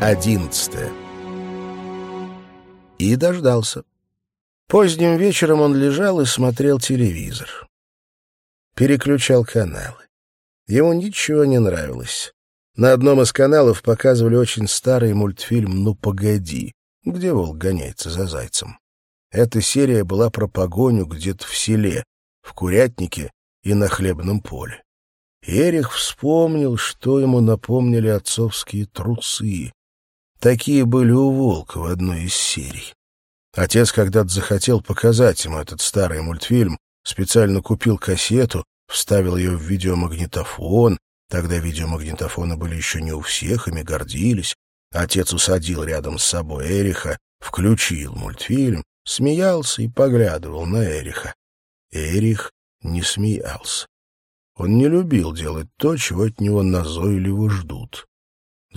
Одиннадцатое. И дождался. Поздним вечером он лежал и смотрел телевизор. Переключал каналы. Ему ничего не нравилось. На одном из каналов показывали очень старый мультфильм «Ну, погоди», где волк гоняется за зайцем. Эта серия была про погоню где-то в селе, в курятнике и на хлебном поле. Эрих вспомнил, что ему напомнили отцовские трусы. Такие были у Волка в одной из серий. Отец когда-то захотел показать ему этот старый мультфильм, специально купил кассету, вставил ее в видеомагнитофон. Тогда видеомагнитофоны были еще не у всех, ими гордились. Отец усадил рядом с собой Эриха, включил мультфильм, смеялся и поглядывал на Эриха. Эрих не смеялся. Он не любил делать то, чего от него назойливо ждут.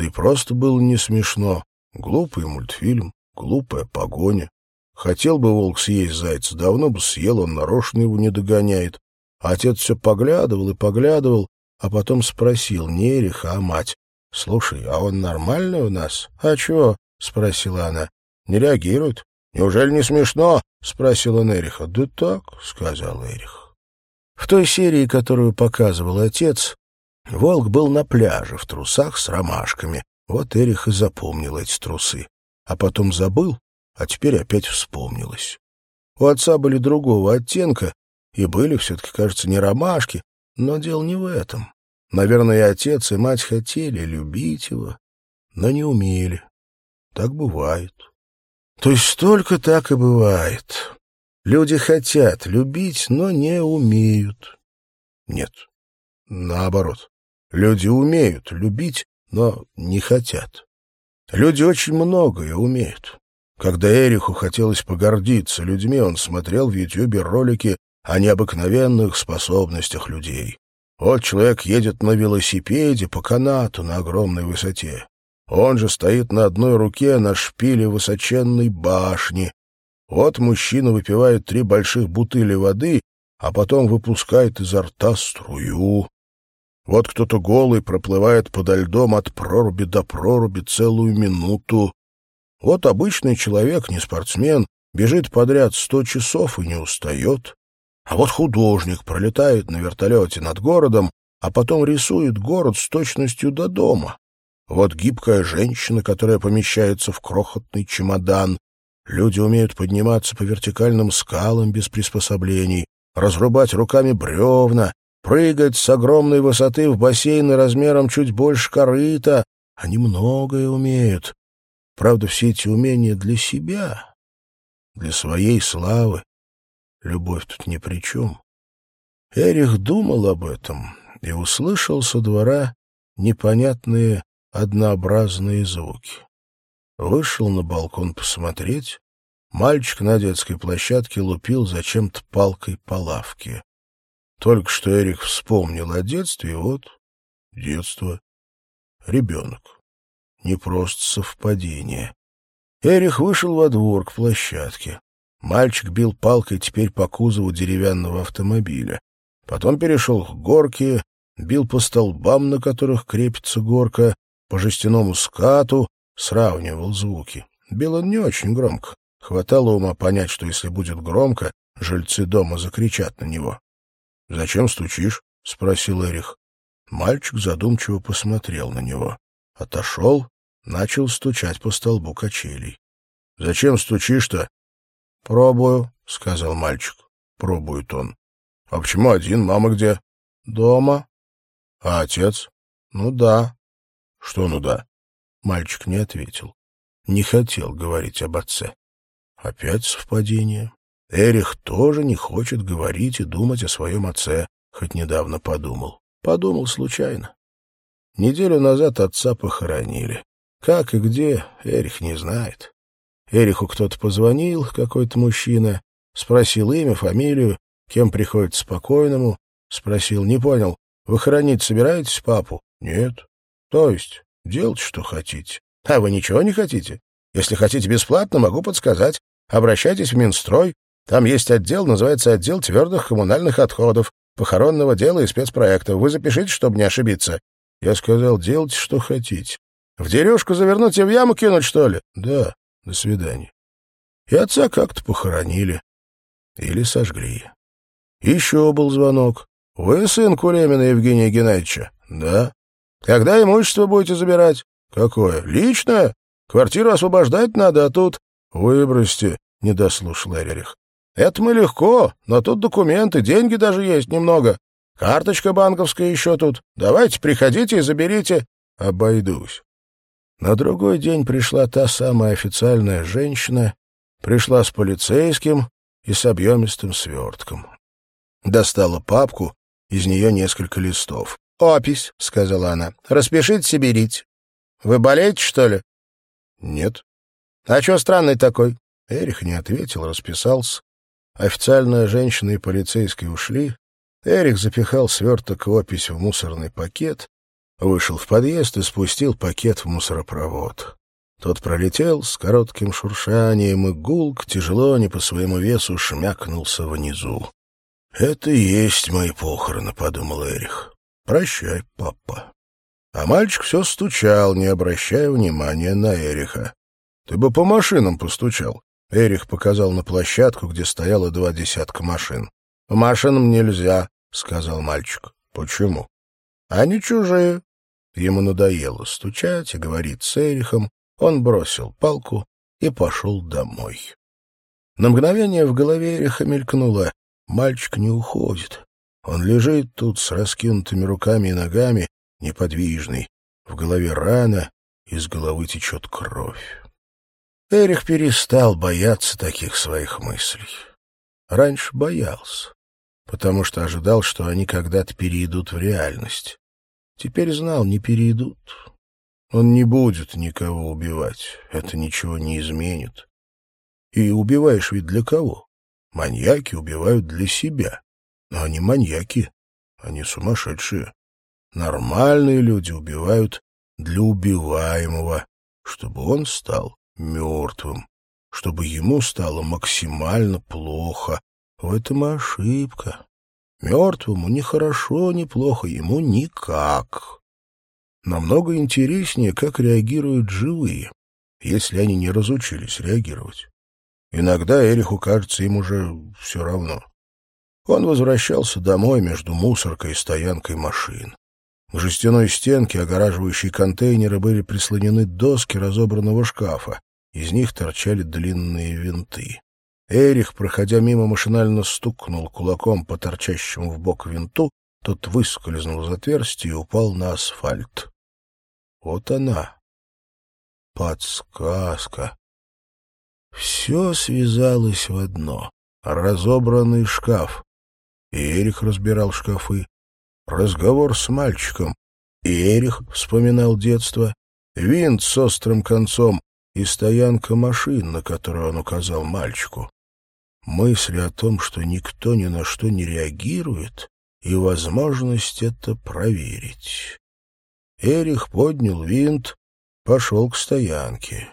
Да и просто было не смешно. Глупый мультфильм, глупая погоня. Хотел бы волк съесть зайца, давно бы съел, он нарочно его не догоняет. А отец все поглядывал и поглядывал, а потом спросил не Эриха, а мать. — Слушай, а он нормальный у нас? — А чего? — спросила она. — Не реагирует. — Неужели не смешно? — спросил он Эриха. — Да так, — сказал Эрих. В той серии, которую показывал отец, Волк был на пляже в трусах с ромашками. Вот Эрих и запомнил эти трусы. А потом забыл, а теперь опять вспомнилось. У отца были другого оттенка, и были все-таки, кажется, не ромашки, но дело не в этом. Наверное, и отец, и мать хотели любить его, но не умели. Так бывает. То есть только так и бывает. Люди хотят любить, но не умеют. Нет, наоборот. Люди умеют любить, но не хотят. Люди очень многое умеют. Когда Эриху хотелось погордиться людьми, он смотрел в Ютьюбе ролики о необыкновенных способностях людей. Вот человек едет на велосипеде по канату на огромной высоте. Он же стоит на одной руке на шпиле высоченной башни. Вот мужчина выпивает три больших бутыли воды, а потом выпускает изо рта струю. Вот кто-то голый проплывает подо льдом от проруби до проруби целую минуту. Вот обычный человек, не спортсмен, бежит подряд сто часов и не устает. А вот художник пролетает на вертолете над городом, а потом рисует город с точностью до дома. Вот гибкая женщина, которая помещается в крохотный чемодан. Люди умеют подниматься по вертикальным скалам без приспособлений, разрубать руками бревна, прыгать с огромной высоты в бассейны размером чуть больше корыта. Они многое умеют. Правда, все эти умения для себя, для своей славы. Любовь тут ни при чем. Эрих думал об этом и услышал со двора непонятные однообразные звуки. Вышел на балкон посмотреть. Мальчик на детской площадке лупил зачем-то палкой по лавке. Только что Эрик вспомнил о детстве, и вот детство. Ребенок. Не просто совпадение. Эрих вышел во двор к площадке. Мальчик бил палкой теперь по кузову деревянного автомобиля. Потом перешел к горке, бил по столбам, на которых крепится горка, по жестяному скату, сравнивал звуки. Бил он не очень громко. Хватало ума понять, что если будет громко, жильцы дома закричат на него. «Зачем стучишь?» — спросил Эрих. Мальчик задумчиво посмотрел на него. Отошел, начал стучать по столбу качелей. «Зачем стучишь-то?» «Пробую», — сказал мальчик. Пробует он. «А почему один? Мама где?» «Дома». «А отец?» «Ну да». «Что ну да?» Мальчик не ответил. Не хотел говорить об отце. Опять совпадение. Эрих тоже не хочет говорить и думать о своем отце, хоть недавно подумал. Подумал случайно. Неделю назад отца похоронили. Как и где, Эрих не знает. Эриху кто-то позвонил, какой-то мужчина, спросил имя, фамилию, кем приходится спокойному, спросил, не понял, вы хоронить собираетесь папу? Нет. То есть, делайте, что хотите. А вы ничего не хотите? Если хотите бесплатно, могу подсказать. Обращайтесь в Минстрой, там есть отдел, называется отдел твердых коммунальных отходов, похоронного дела и спецпроектов. Вы запишите, чтобы не ошибиться. Я сказал, делайте, что хотите. В дерюшку завернуть и в яму кинуть, что ли? Да, до свидания. И отца как-то похоронили. Или сожгли. Еще был звонок. Вы сын Кулемина Евгения Геннадьевича? Да. Когда имущество будете забирать? Какое? Личное? Квартиру освобождать надо, а тут... Выбросьте, не дослушал Эрих. Это мы легко, но тут документы, деньги даже есть немного. Карточка банковская еще тут. Давайте, приходите и заберите. Обойдусь. На другой день пришла та самая официальная женщина, пришла с полицейским и с объемистым свертком. Достала папку, из нее несколько листов. «Опись», — сказала она. «Распишите себе рить. Вы болеете, что ли?» «Нет». «А что странный такой?» Эрих не ответил, расписался. Официальная женщина и полицейский ушли. Эрих запихал сверток опись в мусорный пакет, вышел в подъезд и спустил пакет в мусоропровод. Тот пролетел с коротким шуршанием, и гулк, тяжело, не по своему весу, шмякнулся внизу. «Это и есть мои похороны», — подумал Эрих. «Прощай, папа». А мальчик все стучал, не обращая внимания на Эриха. «Ты бы по машинам постучал». Эрих показал на площадку, где стояло два десятка машин. «По машинам нельзя», — сказал мальчик. «Почему?» «Они чужие». Ему надоело стучать и говорить с Эрихом. Он бросил палку и пошел домой. На мгновение в голове Эриха мелькнуло. Мальчик не уходит. Он лежит тут с раскинутыми руками и ногами, неподвижный. В голове рана, из головы течет кровь. Эрих перестал бояться таких своих мыслей. Раньше боялся, потому что ожидал, что они когда-то перейдут в реальность. Теперь знал, не перейдут. Он не будет никого убивать, это ничего не изменит. И убиваешь ведь для кого? Маньяки убивают для себя. Но они маньяки, они сумасшедшие. Нормальные люди убивают для убиваемого, чтобы он стал мертвым, чтобы ему стало максимально плохо. В этом ошибка. Мертвому ни хорошо, ни плохо, ему никак. Намного интереснее, как реагируют живые, если они не разучились реагировать. Иногда Эриху кажется им уже все равно. Он возвращался домой между мусоркой и стоянкой машин. К жестяной стенке, огораживающей контейнеры, были прислонены доски разобранного шкафа. Из них торчали длинные винты. Эрих, проходя мимо, машинально стукнул кулаком по торчащему в бок винту, тот выскользнул из отверстия и упал на асфальт. Вот она. Подсказка. Все связалось в одно. Разобранный шкаф. И Эрих разбирал шкафы. Разговор с мальчиком. И Эрих вспоминал детство. Винт с острым концом и стоянка машин, на которую он указал мальчику. Мысли о том, что никто ни на что не реагирует, и возможность это проверить. Эрих поднял винт, пошел к стоянке.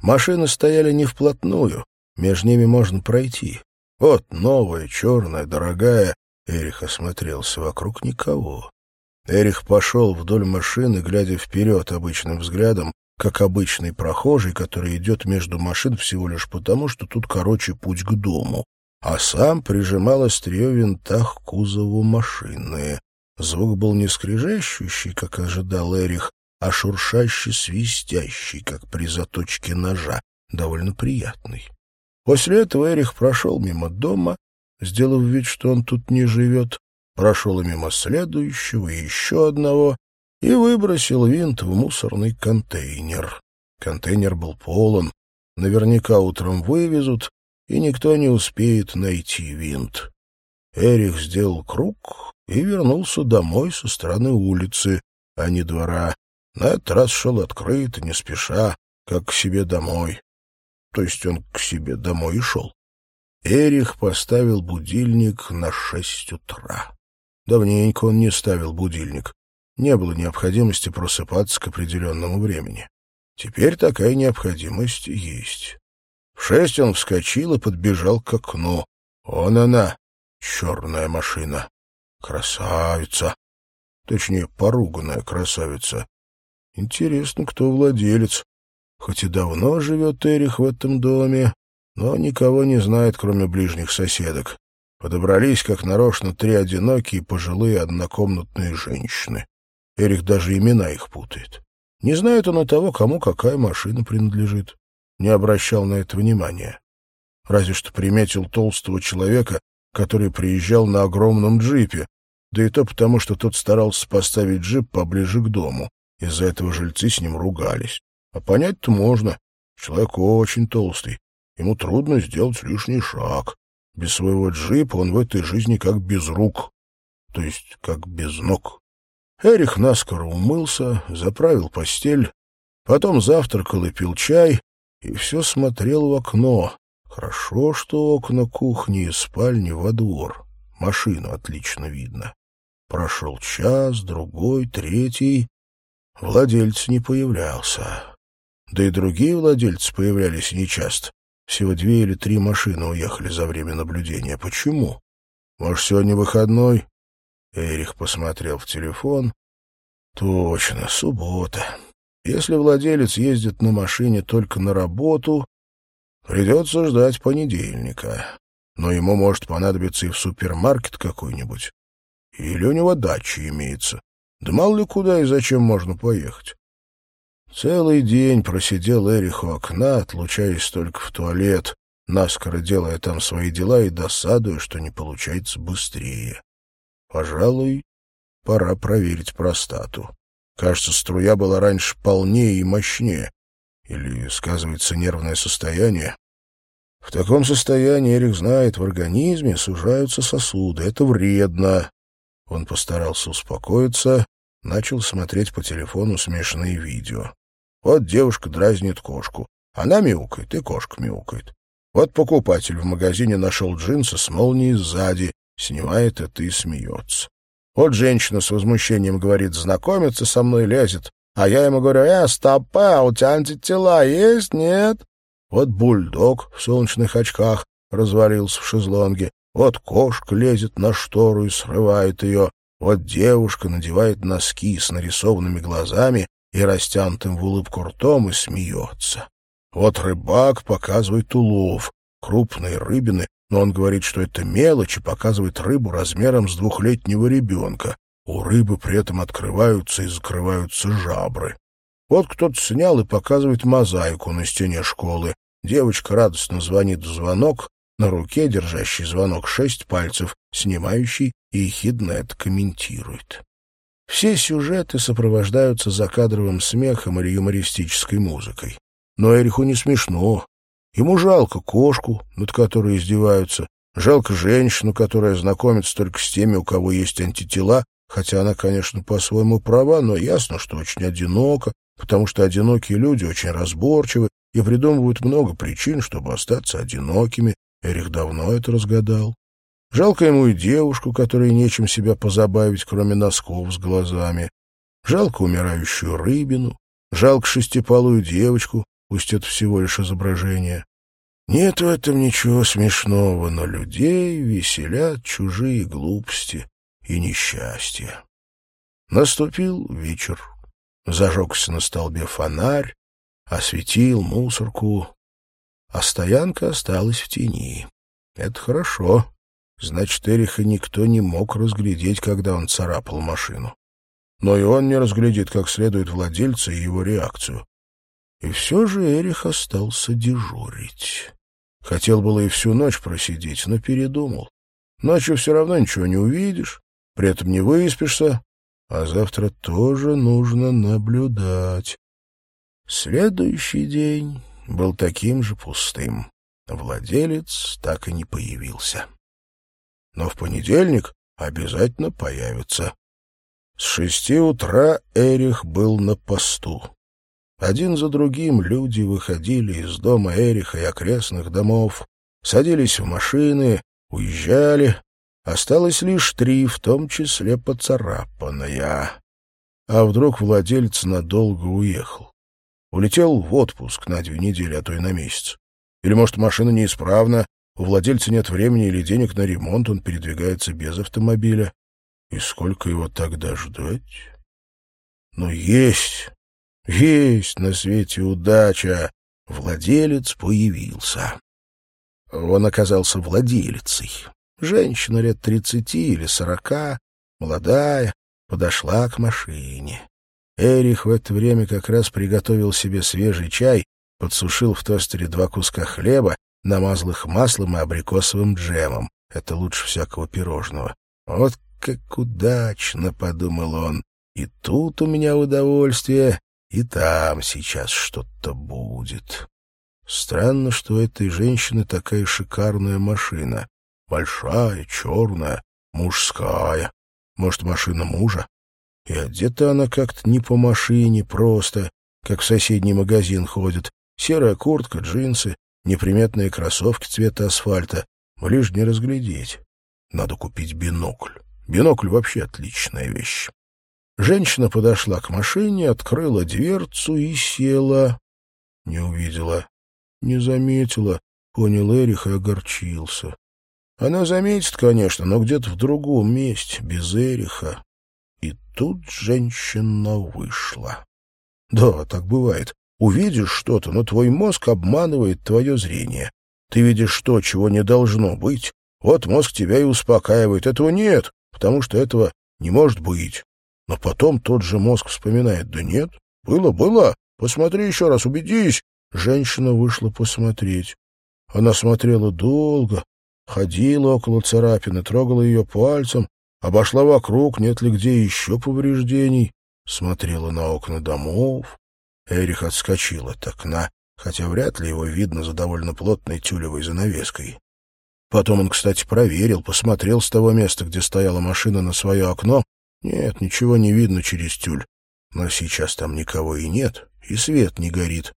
Машины стояли не вплотную, между ними можно пройти. Вот новая, черная, дорогая. Эрих осмотрелся, вокруг никого. Эрих пошел вдоль машины, глядя вперед обычным взглядом, как обычный прохожий, который идет между машин всего лишь потому, что тут короче путь к дому, а сам прижимал острие винта к кузову машины. Звук был не скрежещущий, как ожидал Эрих, а шуршащий, свистящий, как при заточке ножа, довольно приятный. После этого Эрих прошел мимо дома, сделав вид, что он тут не живет, прошел мимо следующего, и еще одного, и выбросил винт в мусорный контейнер. Контейнер был полон, наверняка утром вывезут, и никто не успеет найти винт. Эрих сделал круг и вернулся домой со стороны улицы, а не двора, на этот раз шел открыто, не спеша, как к себе домой. То есть он к себе домой и шел. Эрих поставил будильник на шесть утра. Давненько он не ставил будильник. Не было необходимости просыпаться к определенному времени. Теперь такая необходимость есть. В шесть он вскочил и подбежал к окну. Он она, черная машина. Красавица. Точнее, поруганная красавица. Интересно, кто владелец. Хоть и давно живет Эрих в этом доме, но никого не знает, кроме ближних соседок. Подобрались, как нарочно, три одинокие пожилые однокомнатные женщины. Эрих даже имена их путает. Не знает он и того, кому какая машина принадлежит. Не обращал на это внимания. Разве что приметил толстого человека, который приезжал на огромном джипе, да и то потому, что тот старался поставить джип поближе к дому. Из-за этого жильцы с ним ругались. А понять-то можно. Человек очень толстый. Ему трудно сделать лишний шаг. Без своего джипа он в этой жизни как без рук, то есть как без ног. Эрих наскоро умылся, заправил постель, потом завтракал и пил чай, и все смотрел в окно. Хорошо, что окна кухни и спальни во двор. Машину отлично видно. Прошел час, другой, третий. Владелец не появлялся. Да и другие владельцы появлялись нечасто. Всего две или три машины уехали за время наблюдения. Почему? Может, сегодня выходной? Эрих посмотрел в телефон. Точно, суббота. Если владелец ездит на машине только на работу, придется ждать понедельника. Но ему может понадобиться и в супермаркет какой-нибудь. Или у него дача имеется. Да мало ли куда и зачем можно поехать. Целый день просидел Эрих у окна, отлучаясь только в туалет, наскоро делая там свои дела и досадуя, что не получается быстрее. Пожалуй, пора проверить простату. Кажется, струя была раньше полнее и мощнее. Или сказывается нервное состояние. В таком состоянии, Эрих знает, в организме сужаются сосуды. Это вредно. Он постарался успокоиться, начал смотреть по телефону смешные видео. Вот девушка дразнит кошку. Она мяукает, и кошка мяукает. Вот покупатель в магазине нашел джинсы с молнией сзади, снимает это и смеется. Вот женщина с возмущением говорит, знакомиться со мной лезет, а я ему говорю, э, стоп, а у тебя антитела есть, нет? Вот бульдог в солнечных очках развалился в шезлонге, вот кошка лезет на штору и срывает ее, вот девушка надевает носки с нарисованными глазами и растянутым в улыбку ртом и смеется. Вот рыбак показывает улов, крупные рыбины, но он говорит, что это мелочь и показывает рыбу размером с двухлетнего ребенка. У рыбы при этом открываются и закрываются жабры. Вот кто-то снял и показывает мозаику на стене школы. Девочка радостно звонит в звонок, на руке, держащий звонок, шесть пальцев, снимающий и ехидно это комментирует. Все сюжеты сопровождаются закадровым смехом или юмористической музыкой. Но Эриху не смешно. Ему жалко кошку, над которой издеваются, жалко женщину, которая знакомится только с теми, у кого есть антитела, хотя она, конечно, по-своему права, но ясно, что очень одиноко, потому что одинокие люди очень разборчивы и придумывают много причин, чтобы остаться одинокими. Эрих давно это разгадал. Жалко ему и девушку, которой нечем себя позабавить, кроме носков с глазами. Жалко умирающую рыбину. Жалко шестипалую девочку, пусть это всего лишь изображение. Нет в этом ничего смешного, но людей веселят чужие глупости и несчастья. Наступил вечер. Зажегся на столбе фонарь, осветил мусорку, а стоянка осталась в тени. Это хорошо. Значит, Эриха никто не мог разглядеть, когда он царапал машину. Но и он не разглядит как следует владельца и его реакцию. И все же Эрих остался дежурить. Хотел было и всю ночь просидеть, но передумал. Ночью все равно ничего не увидишь, при этом не выспишься, а завтра тоже нужно наблюдать. Следующий день был таким же пустым. Владелец так и не появился но в понедельник обязательно появится. С шести утра Эрих был на посту. Один за другим люди выходили из дома Эриха и окрестных домов, садились в машины, уезжали. Осталось лишь три, в том числе поцарапанная. А вдруг владелец надолго уехал? Улетел в отпуск на две недели, а то и на месяц. Или, может, машина неисправна, у владельца нет времени или денег на ремонт, он передвигается без автомобиля. И сколько его тогда ждать? Но есть Есть на свете удача. Владелец появился. Он оказался владелицей. Женщина лет тридцати или сорока, молодая, подошла к машине. Эрих в это время как раз приготовил себе свежий чай, подсушил в тостере два куска хлеба, намазал их маслом и абрикосовым джемом. Это лучше всякого пирожного. Вот как удачно, — подумал он. И тут у меня удовольствие, и там сейчас что-то будет. Странно, что у этой женщины такая шикарная машина. Большая, черная, мужская. Может, машина мужа? И одета она как-то не по машине просто, как в соседний магазин ходит. Серая куртка, джинсы, неприметные кроссовки цвета асфальта. Лишь не разглядеть. Надо купить бинокль. Бинокль вообще отличная вещь. Женщина подошла к машине, открыла дверцу и села. Не увидела, не заметила, понял Эрих и огорчился. Она заметит, конечно, но где-то в другом месте, без Эриха. И тут женщина вышла. Да, так бывает. Увидишь что-то, но твой мозг обманывает твое зрение. Ты видишь то, чего не должно быть. Вот мозг тебя и успокаивает. Этого нет, потому что этого не может быть. Но потом тот же мозг вспоминает. Да нет, было, было. Посмотри еще раз, убедись. Женщина вышла посмотреть. Она смотрела долго, ходила около царапины, трогала ее пальцем, обошла вокруг, нет ли где еще повреждений, смотрела на окна домов. Эрих отскочил от окна, хотя вряд ли его видно за довольно плотной тюлевой занавеской. Потом он, кстати, проверил, посмотрел с того места, где стояла машина на свое окно. Нет, ничего не видно через тюль. Но сейчас там никого и нет, и свет не горит.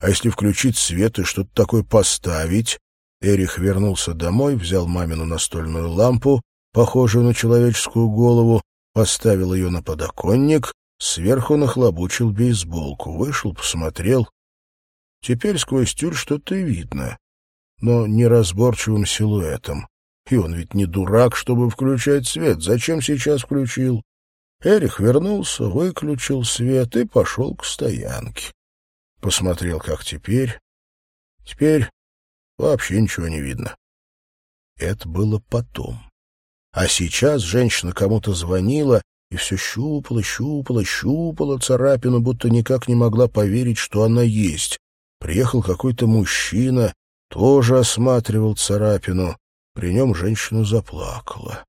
А если включить свет и что-то такое поставить... Эрих вернулся домой, взял мамину настольную лампу, похожую на человеческую голову, поставил ее на подоконник, сверху нахлобучил бейсболку, вышел, посмотрел. Теперь сквозь тюль что-то видно, но неразборчивым силуэтом. И он ведь не дурак, чтобы включать свет. Зачем сейчас включил? Эрих вернулся, выключил свет и пошел к стоянке. Посмотрел, как теперь. Теперь вообще ничего не видно. Это было потом. А сейчас женщина кому-то звонила и все щупала, щупала, щупала царапину, будто никак не могла поверить, что она есть. Приехал какой-то мужчина, тоже осматривал царапину. При нем женщина заплакала.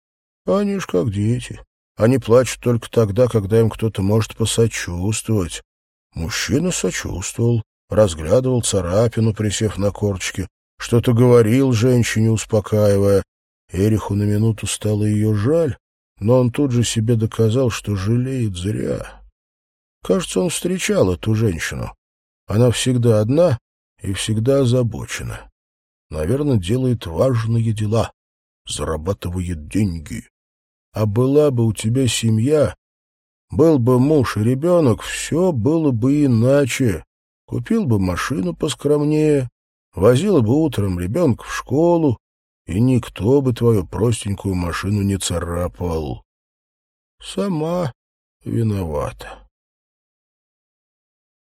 Они ж как дети. Они плачут только тогда, когда им кто-то может посочувствовать. Мужчина сочувствовал, разглядывал царапину, присев на корчки, что-то говорил женщине, успокаивая. Эриху на минуту стало ее жаль, но он тут же себе доказал, что жалеет зря. Кажется, он встречал эту женщину. Она всегда одна и всегда озабочена. Наверное, делает важные дела, зарабатывает деньги. А была бы у тебя семья, был бы муж и ребенок, все было бы иначе. Купил бы машину поскромнее, возила бы утром ребенка в школу, и никто бы твою простенькую машину не царапал. Сама виновата.